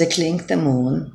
The Klingt der Morgen